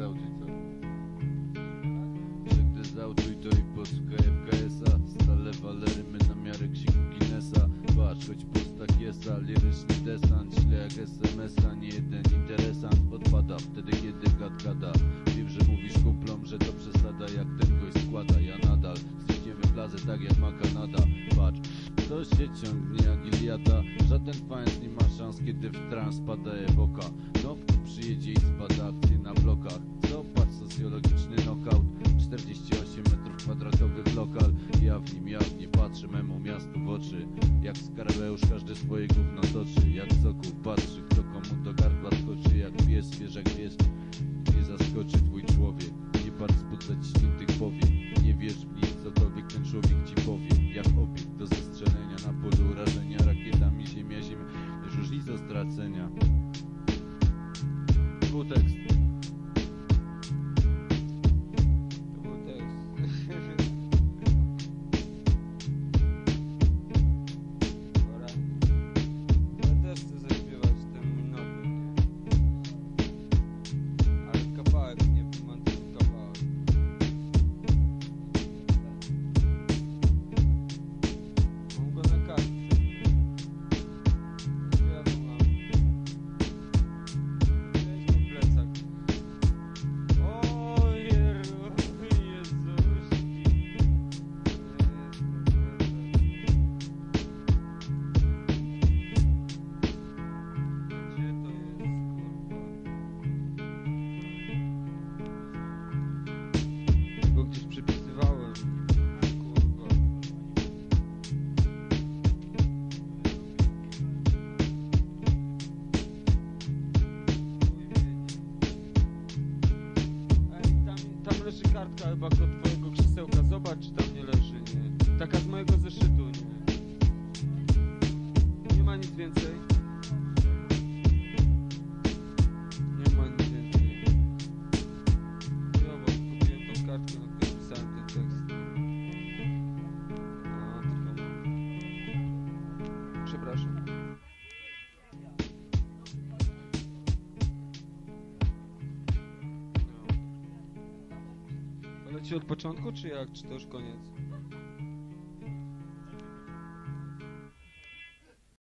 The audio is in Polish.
zauczyć co? Żegnę zauczyj to i posłuchaj FKS-a Stale walerymy na miarę księgi Guinnessa. Patrz, choć pusta kiesa, liryczny desant. Śle jak SMS-a, nie jeden interesant. Podpada wtedy, kiedy gad gada Wiem, że mówisz kuplom że to przesada Jak ten gość składa, ja nadal Znikniemy plazę tak jak ma Kanada Patrz, to się ciągnie jak Iliada. Żaden fans nie ma szans, kiedy w trans pada Ewoka No przyjedzie i lokal. Ja w nim jawnie patrzę memu miastu w oczy. Jak skarabeusz każdy swoje gówno toczy. Jak sokół patrzy kto komu do gardła skoczy. Jak pies wiesz jak wiesz Nie zaskoczy twój człowiek. Nie patrz zbudzać świętych powiek Nie wierz w nic cokolwiek ten człowiek ci powie. Jak obiekt do zestrzelenia na polu urażenia Rakietami ziemia ziemia. Już nic do stracenia leży kartka chyba od twojego krzesełka. Zobacz, czy tam nie leży, nie? Taka z mojego zeszytu, nie? Nie ma nic więcej. Nie ma nic więcej. Chujowo, kupiłem tą kartkę, na której pisałem ten tekst. A, tylko mam. Przepraszam. Ci od początku, czy jak? Czy to już koniec?